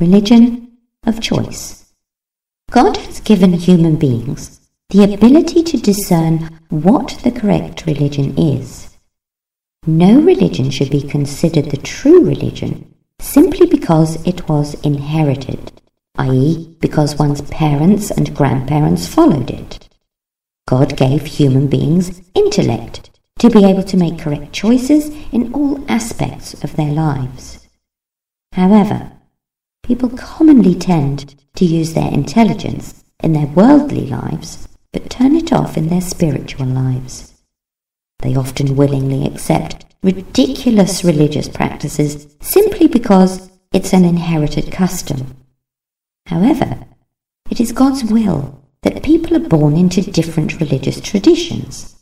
Religion of choice. God has given human beings the ability to discern what the correct religion is. No religion should be considered the true religion simply because it was inherited, i.e., because one's parents and grandparents followed it. God gave human beings intellect to be able to make correct choices in all aspects of their lives. However, people commonly tend to use their intelligence in their worldly lives, but turn it off in their spiritual lives. They often willingly accept ridiculous religious practices simply because it's an inherited custom. However, it is God's will that people are born into different religious traditions.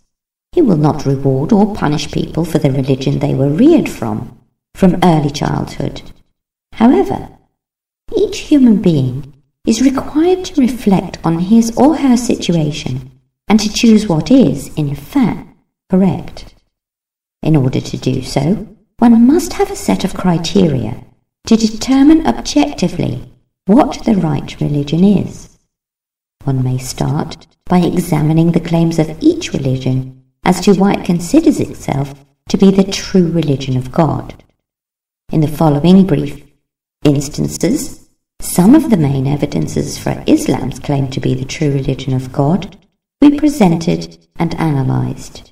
He will not reward or punish people for the religion they were reared from, from early childhood. However, each human being is required to reflect on his or her situation and to choose what is, in fact, correct. In order to do so, one must have a set of criteria to determine objectively what the right religion is. One may start by examining the claims of each religion as to why it considers itself to be the true religion of God. In the following brief instances, some of the main evidences for Islam's claim to be the true religion of God we presented and analysed.